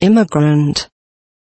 immigrant.